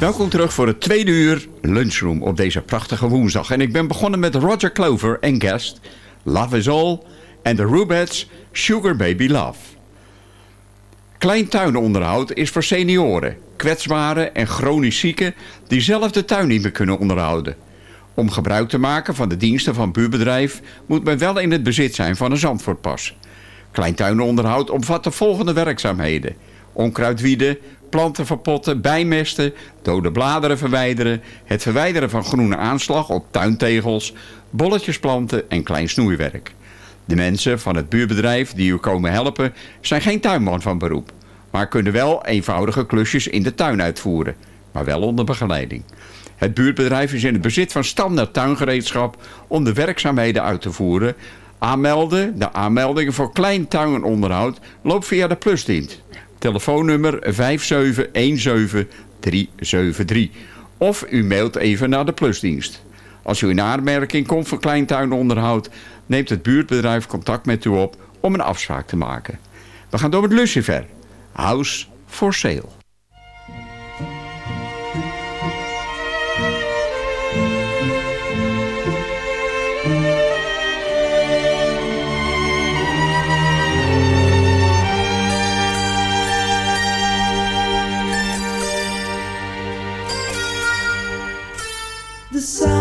Welkom terug voor het tweede uur lunchroom op deze prachtige woensdag. En ik ben begonnen met Roger Clover en guest Love is All en de Rubettes Sugar Baby Love. Klein tuinonderhoud is voor senioren, kwetsbaren en chronisch zieken die zelf de tuin niet meer kunnen onderhouden. Om gebruik te maken van de diensten van buurbedrijf moet men wel in het bezit zijn van een Zandvoortpas. Kleintuinonderhoud omvat de volgende werkzaamheden. Onkruid wieden, planten verpotten, bijmesten, dode bladeren verwijderen, het verwijderen van groene aanslag op tuintegels, bolletjes planten en klein snoeiwerk. De mensen van het buurbedrijf die u komen helpen zijn geen tuinman van beroep, maar kunnen wel eenvoudige klusjes in de tuin uitvoeren, maar wel onder begeleiding. Het buurtbedrijf is in het bezit van standaard tuingereedschap om de werkzaamheden uit te voeren. Aanmelden, de aanmeldingen voor klein tuinonderhoud loopt via de plusdienst. Telefoonnummer 5717373. Of u mailt even naar de plusdienst. Als u in aanmerking komt voor kleintuinonderhoud, neemt het buurtbedrijf contact met u op om een afspraak te maken. We gaan door met Lucifer. House for sale. The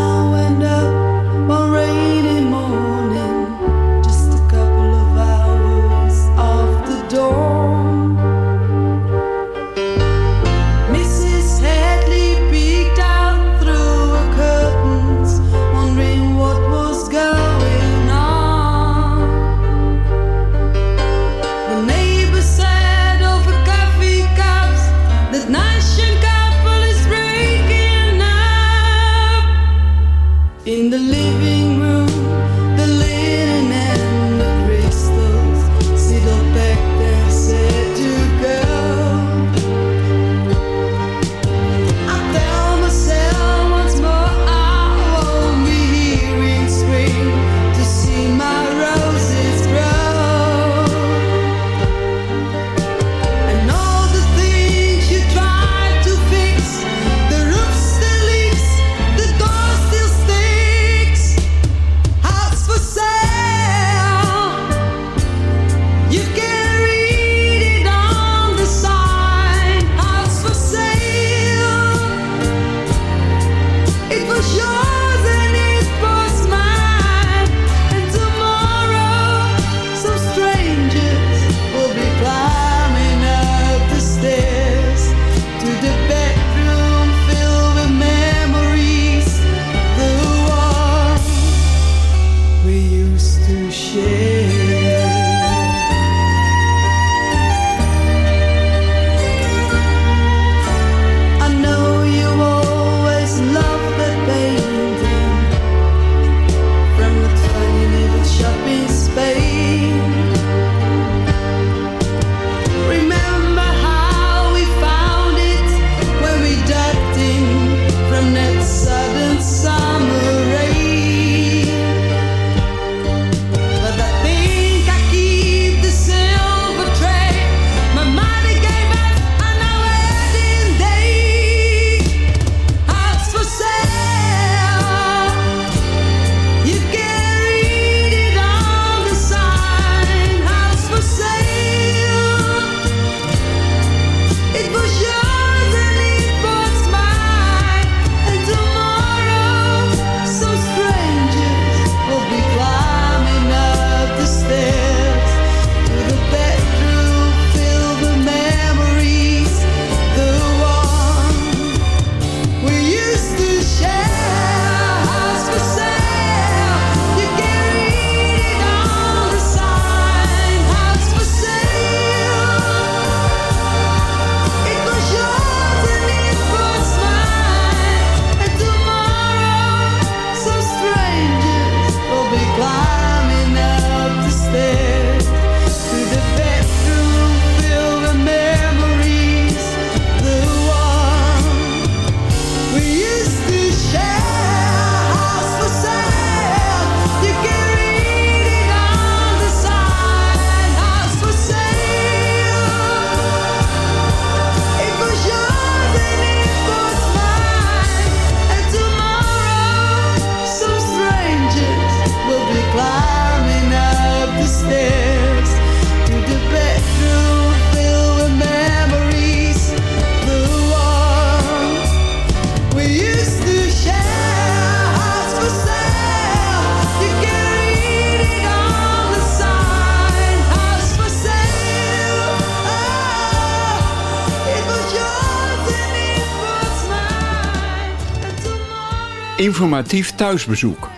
Informatief thuisbezoek.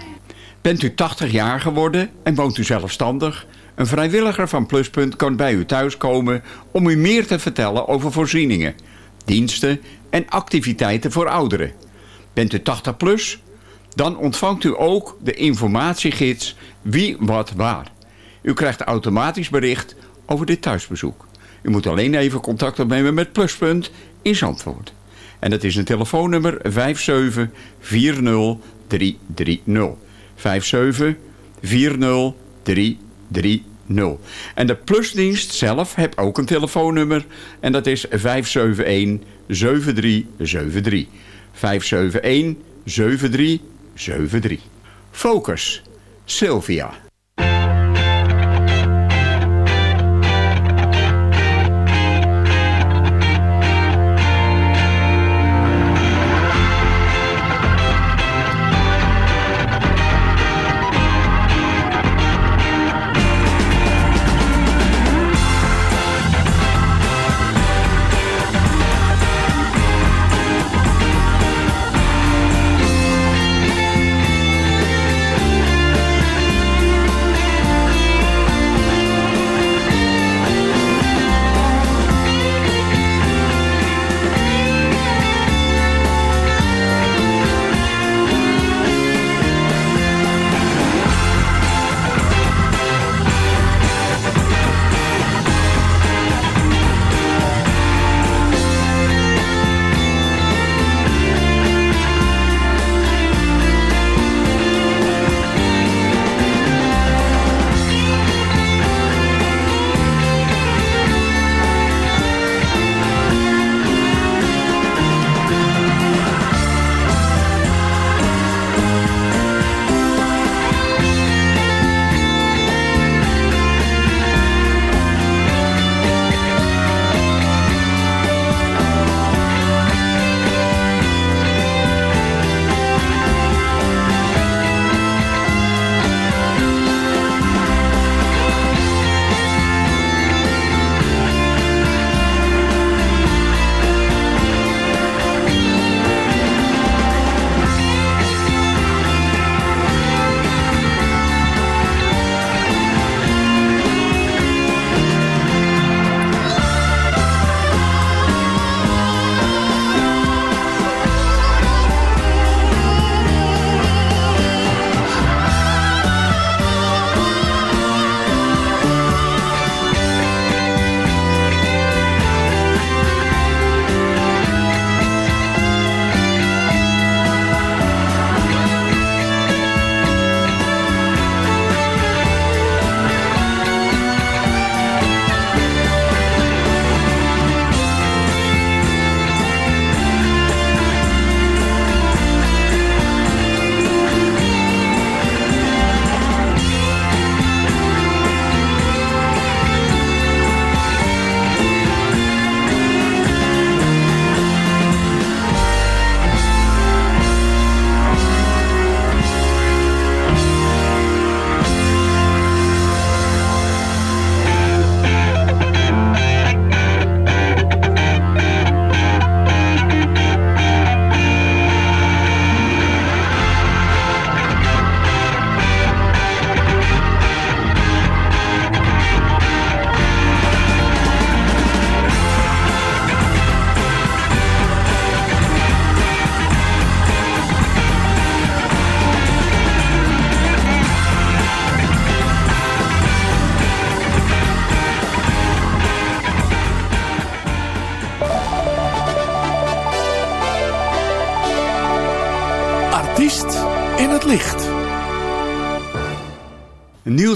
Bent u 80 jaar geworden en woont u zelfstandig? Een vrijwilliger van Pluspunt kan bij u thuiskomen om u meer te vertellen over voorzieningen, diensten en activiteiten voor ouderen. Bent u 80 plus? Dan ontvangt u ook de informatiegids Wie Wat Waar. U krijgt automatisch bericht over dit thuisbezoek. U moet alleen even contact opnemen met Pluspunt in Zandvoort. En dat is een telefoonnummer 5740330. 5740330. En de Plusdienst zelf heeft ook een telefoonnummer en dat is 571-7373. 571-7373. Focus. Sylvia.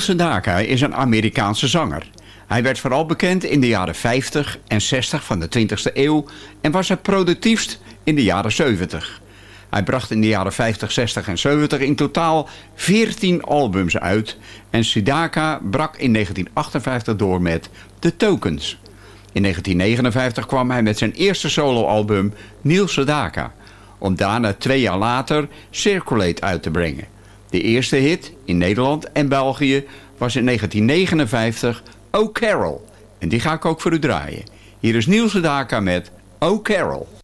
Sedaka is een Amerikaanse zanger. Hij werd vooral bekend in de jaren 50 en 60 van de 20e eeuw en was het productiefst in de jaren 70. Hij bracht in de jaren 50, 60 en 70 in totaal 14 albums uit en Sedaka brak in 1958 door met The Tokens. In 1959 kwam hij met zijn eerste soloalbum Niels Sedaka, om daarna twee jaar later Circulate uit te brengen. De eerste hit in Nederland en België was in 1959 Oh Carol. En die ga ik ook voor u draaien. Hier is Niels Sedaka met Oh Carol.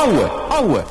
Ouwe, ouwe,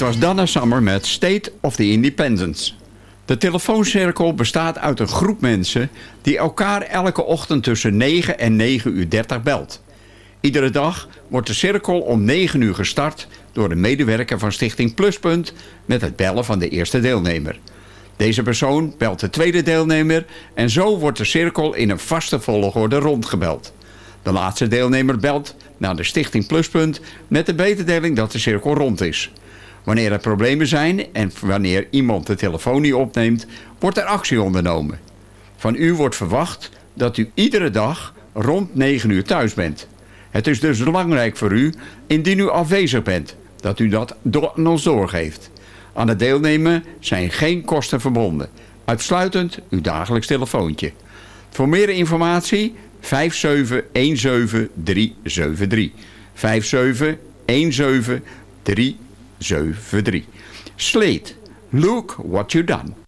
Dit was Donna Summer met State of the Independence. De telefooncirkel bestaat uit een groep mensen... die elkaar elke ochtend tussen 9 en 9 uur 30 belt. Iedere dag wordt de cirkel om 9 uur gestart... door een medewerker van Stichting Pluspunt... met het bellen van de eerste deelnemer. Deze persoon belt de tweede deelnemer... en zo wordt de cirkel in een vaste volgorde rondgebeld. De laatste deelnemer belt naar de Stichting Pluspunt... met de mededeling dat de cirkel rond is... Wanneer er problemen zijn en wanneer iemand de telefoon niet opneemt, wordt er actie ondernomen. Van u wordt verwacht dat u iedere dag rond 9 uur thuis bent. Het is dus belangrijk voor u, indien u afwezig bent, dat u dat do- aan ons doorgeeft. Aan het deelnemen zijn geen kosten verbonden. Uitsluitend uw dagelijks telefoontje. Voor meer informatie 5717373. 5717373. 73. Slate, look what you done.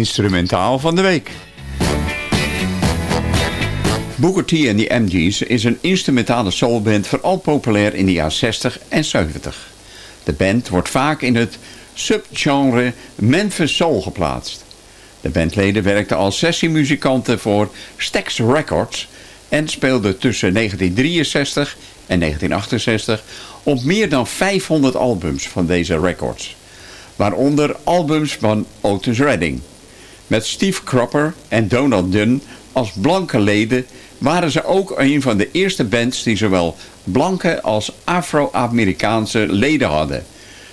Instrumentaal van de week. Booker T en de MG's is een instrumentale soulband vooral populair in de jaren 60 en 70. De band wordt vaak in het subgenre Memphis Soul geplaatst. De bandleden werkten als sessiemuzikanten voor Stax Records en speelden tussen 1963 en 1968 op meer dan 500 albums van deze records. Waaronder albums van Otis Redding. Met Steve Cropper en Donald Dunn als blanke leden waren ze ook een van de eerste bands die zowel blanke als Afro-Amerikaanse leden hadden.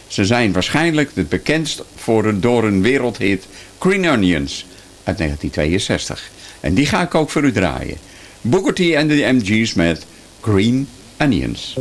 Ze zijn waarschijnlijk het bekendst voor een, door een wereldhit Green Onions uit 1962. En die ga ik ook voor u draaien. Booker T en de MG's met Green Onions.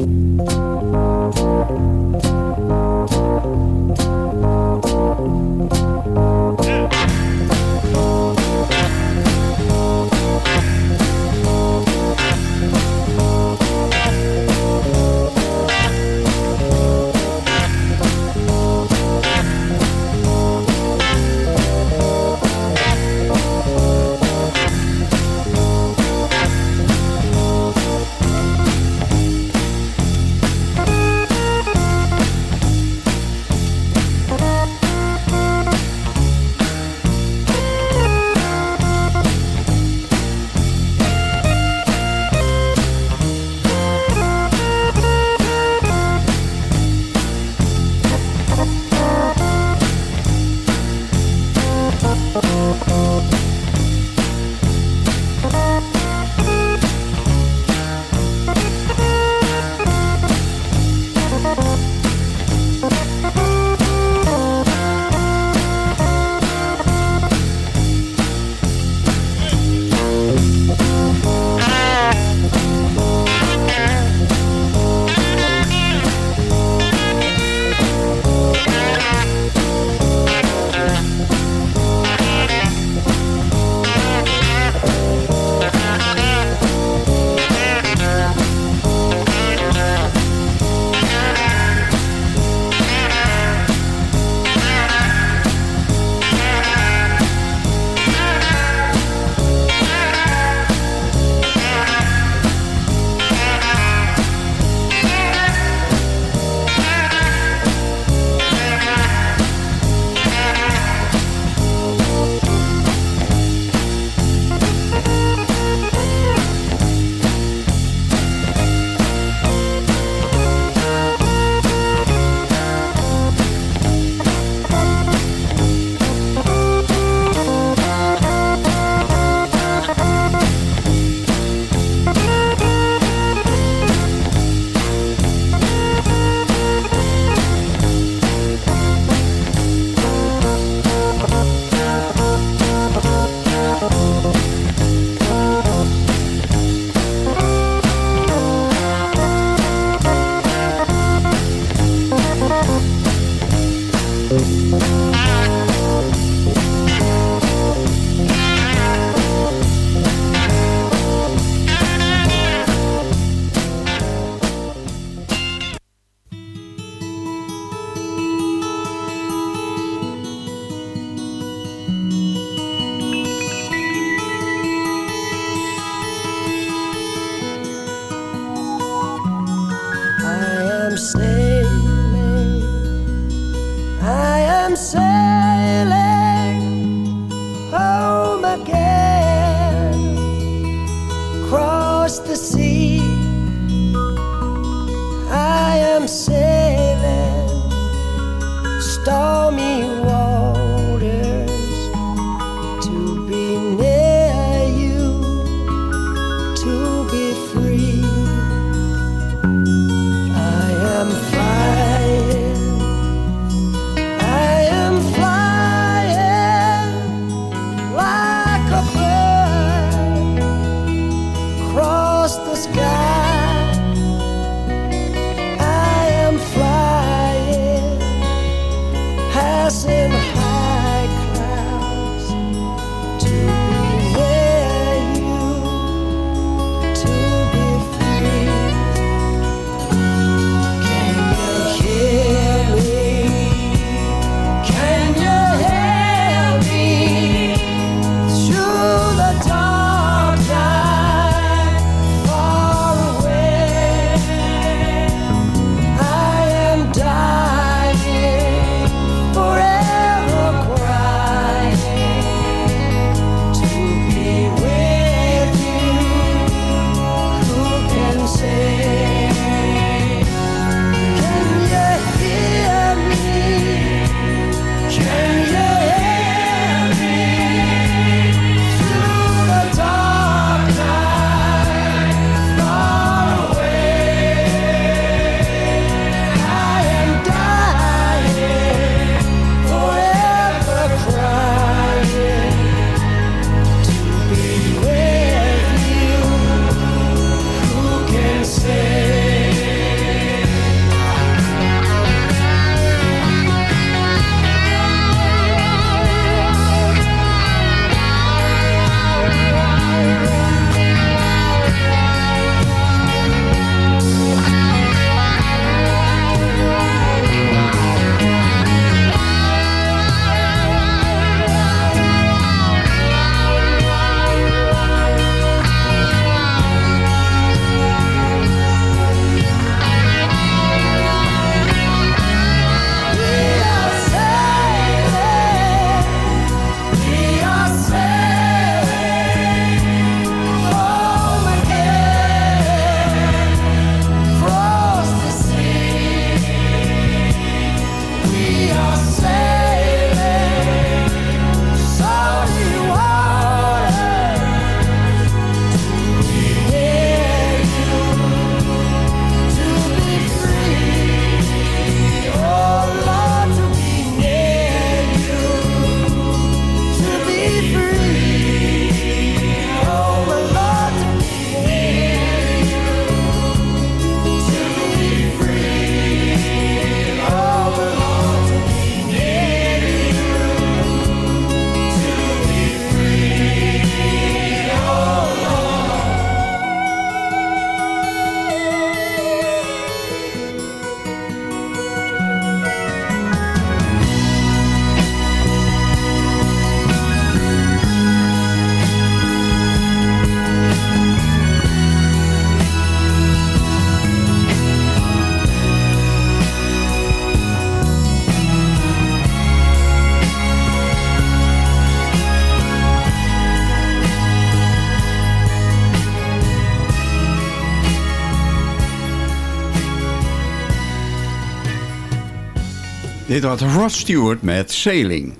Dit was Rod Stewart met Sailing.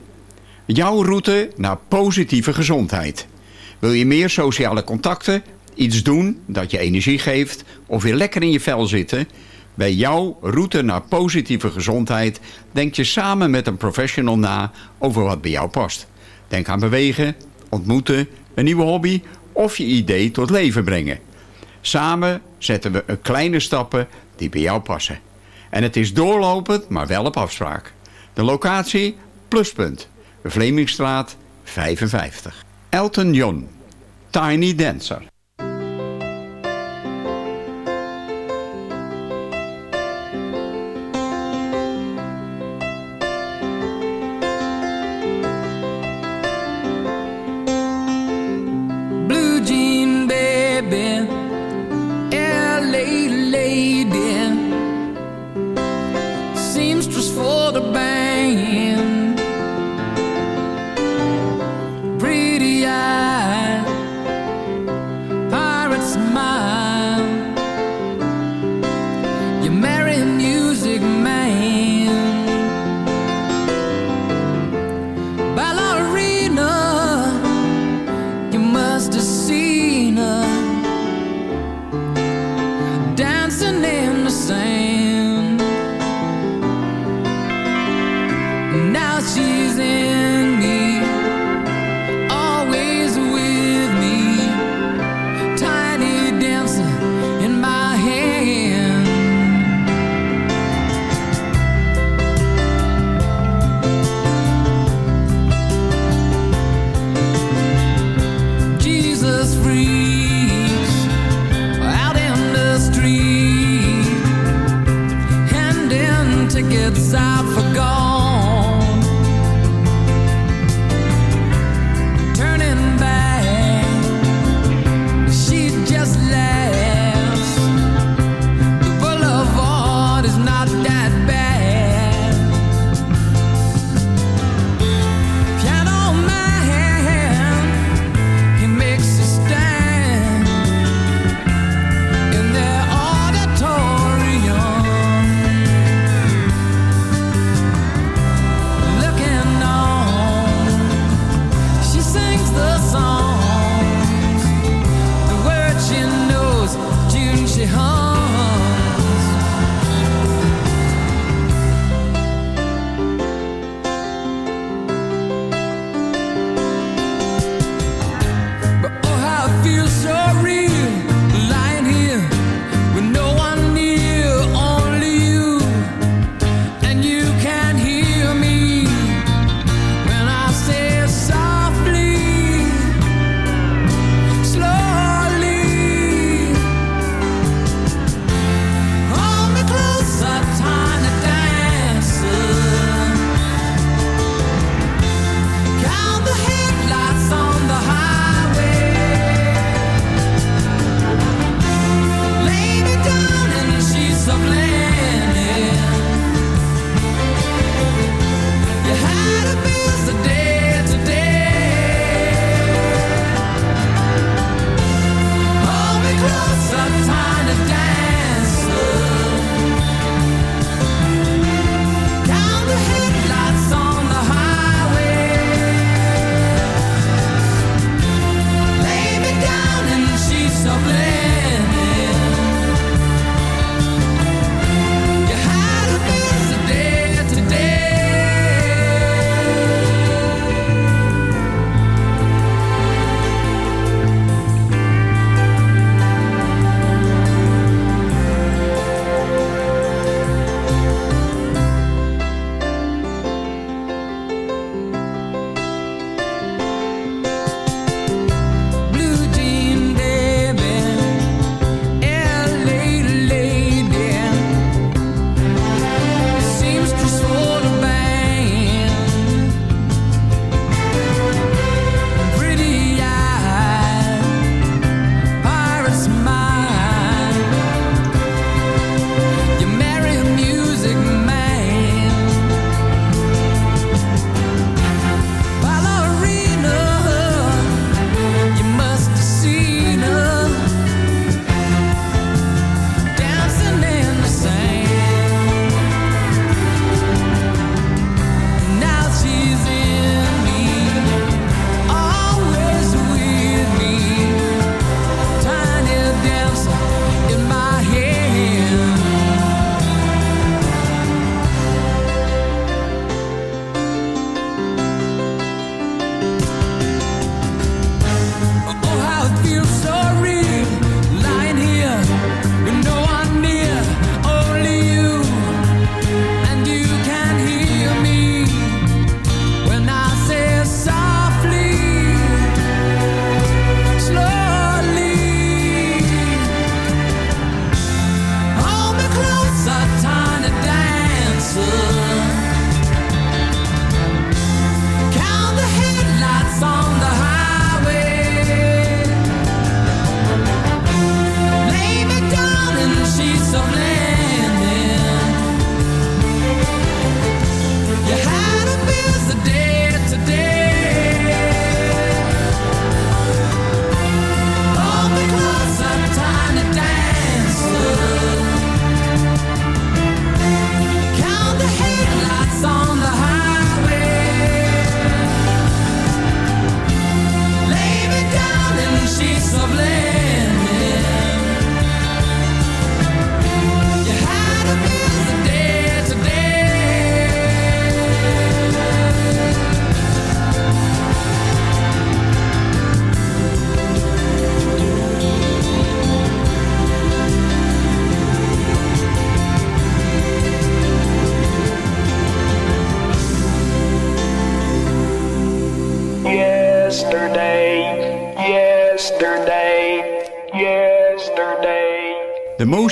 Jouw route naar positieve gezondheid. Wil je meer sociale contacten, iets doen dat je energie geeft... of weer lekker in je vel zitten? Bij jouw route naar positieve gezondheid... denk je samen met een professional na over wat bij jou past. Denk aan bewegen, ontmoeten, een nieuwe hobby of je idee tot leven brengen. Samen zetten we kleine stappen die bij jou passen. En het is doorlopend, maar wel op afspraak. De locatie Pluspunt, Vlemingstraat 55. Elton John, Tiny Dancer.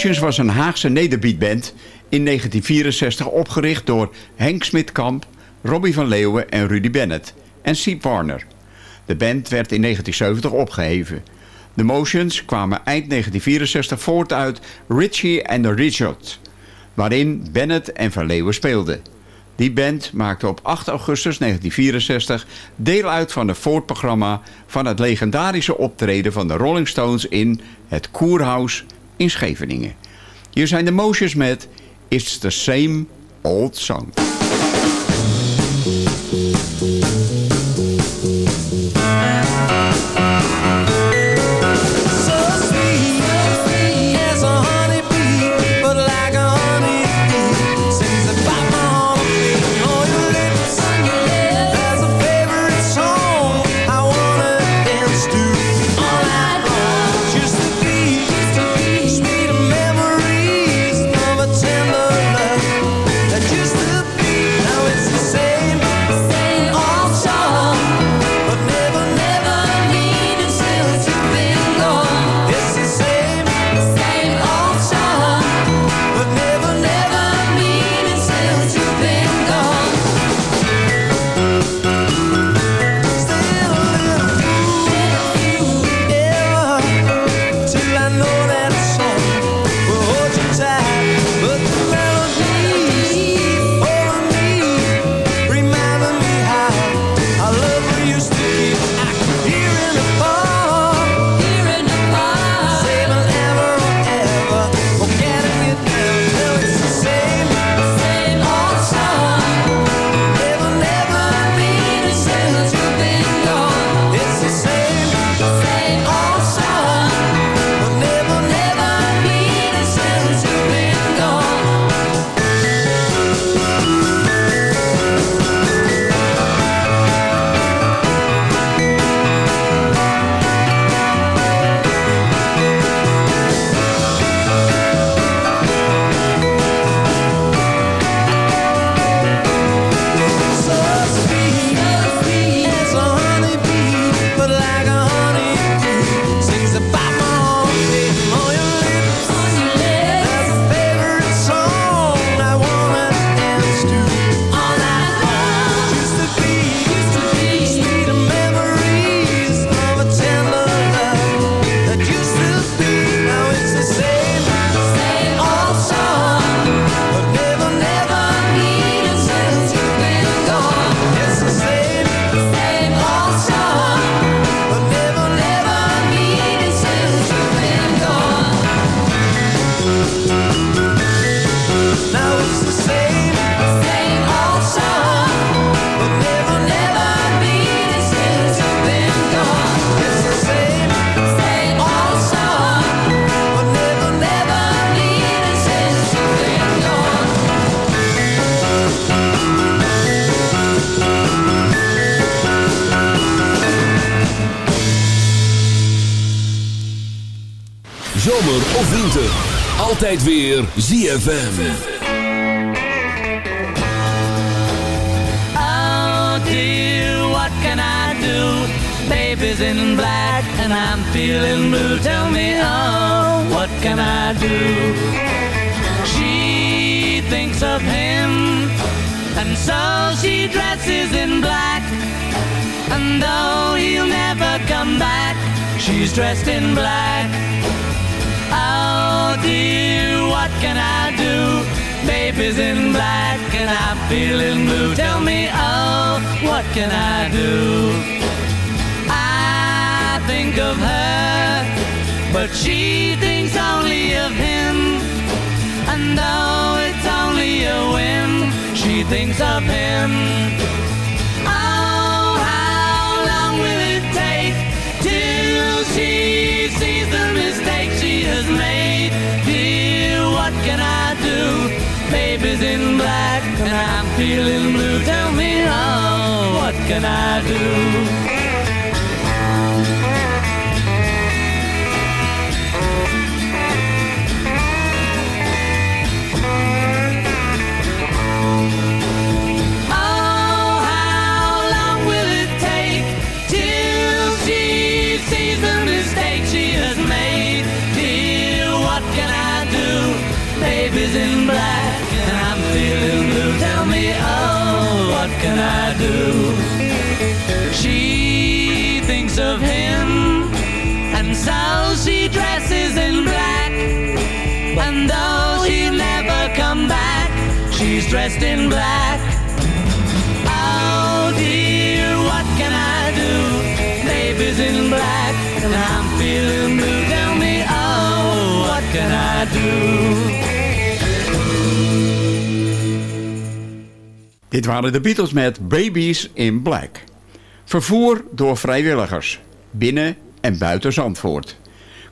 The Motions was een Haagse nederbeatband in 1964 opgericht door Henk Smitkamp, Robbie van Leeuwen en Rudy Bennett en Siep Warner. De band werd in 1970 opgeheven. The Motions kwamen eind 1964 voort uit Richie and the Richards, waarin Bennett en van Leeuwen speelden. Die band maakte op 8 augustus 1964 deel uit van het voortprogramma van het legendarische optreden van de Rolling Stones in het Koerhuis in Scheveningen. Hier zijn de Motions met It's the Same Old Song. Zomer of winter, altijd weer ZFM. Oh dear, what can I do? Baby's in black and I'm feeling blue. Tell me, oh, what can I do? She thinks of him, and so she dresses in black. And though he'll never come back, she's dressed in black. Dear, what can I do? Baby's in black and I'm feeling blue. Tell me, oh, what can I do? I think of her, but she thinks only of him. And though it's only a whim, she thinks of him. Oh, how long will it take till she sees the mistake she has made? Can I do? Baby's in black and I'm feeling blue. Tell me, oh, what can I do? And though he'll never come back, she's dressed in black. Oh dear, what can I do? Baby's in black, and I'm feeling blue. Tell me, oh, what can I do? Dit waren de Beatles met Babies in Black. Vervoer door vrijwilligers, binnen en buiten Zandvoort.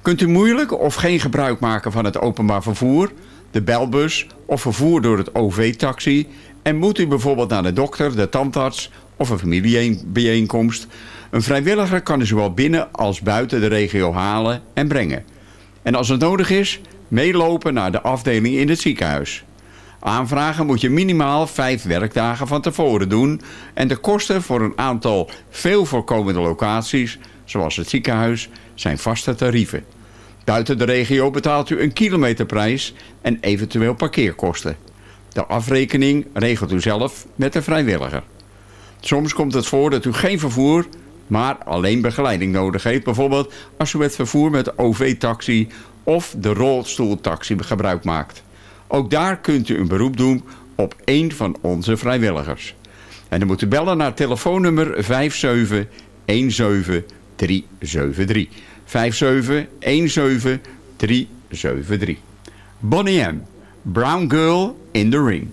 Kunt u moeilijk of geen gebruik maken van het openbaar vervoer, de belbus of vervoer door het OV-taxi... en moet u bijvoorbeeld naar de dokter, de tandarts of een familiebijeenkomst... een vrijwilliger kan u zowel binnen als buiten de regio halen en brengen. En als het nodig is, meelopen naar de afdeling in het ziekenhuis. Aanvragen moet je minimaal vijf werkdagen van tevoren doen... en de kosten voor een aantal veel voorkomende locaties, zoals het ziekenhuis, zijn vaste tarieven. Buiten de regio betaalt u een kilometerprijs en eventueel parkeerkosten. De afrekening regelt u zelf met de vrijwilliger. Soms komt het voor dat u geen vervoer, maar alleen begeleiding nodig heeft. Bijvoorbeeld als u het vervoer met OV-taxi of de rolstoeltaxi gebruik maakt. Ook daar kunt u een beroep doen op één van onze vrijwilligers. En dan moet u bellen naar telefoonnummer 5717373. 5717373. Bonnie M. Brown Girl in the Ring.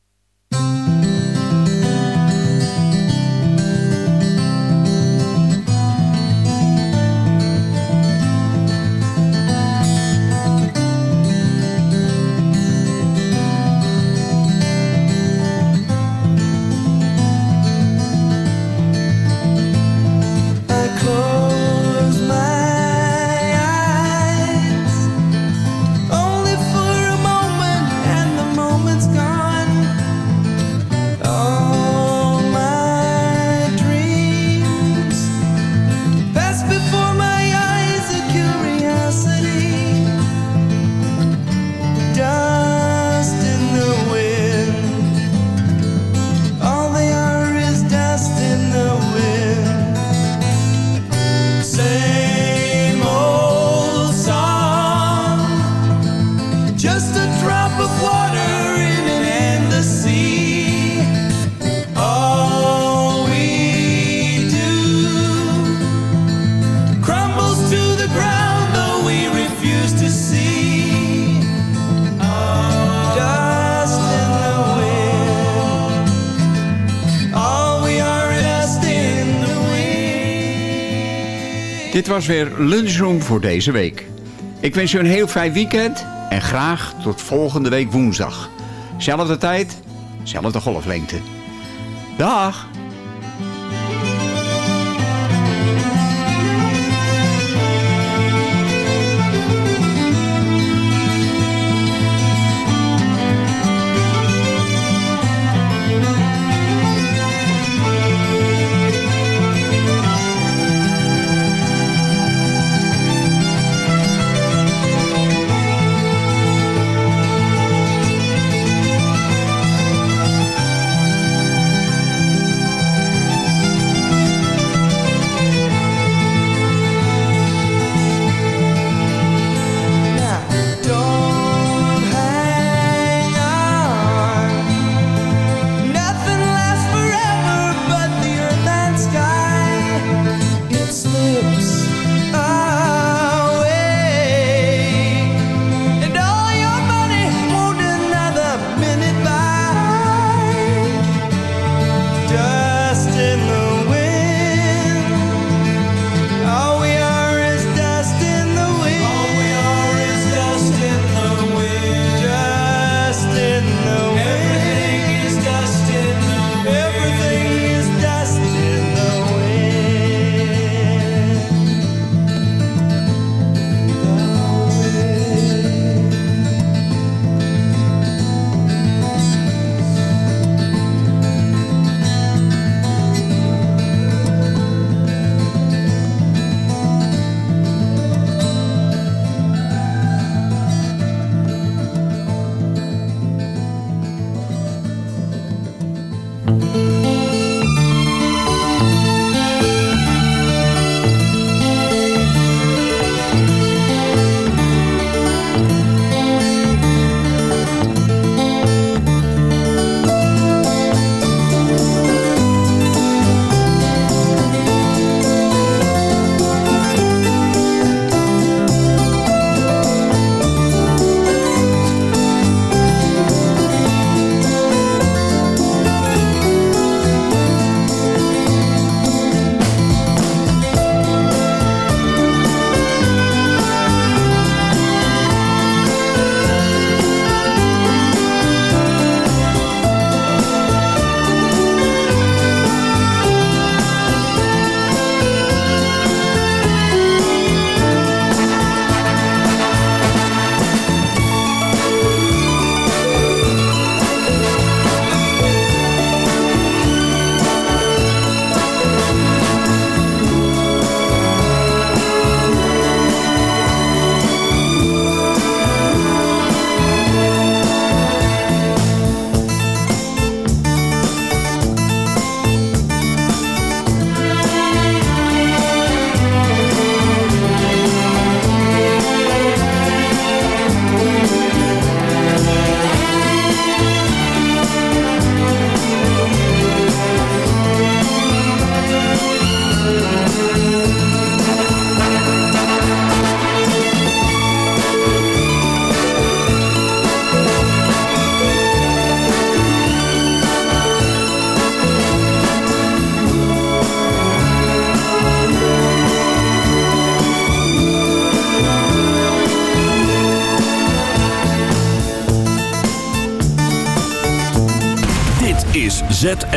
Was weer Lunchroom voor deze week. Ik wens u een heel fijn weekend en graag tot volgende week woensdag. Zelfde tijd, zelfde golflengte. Dag!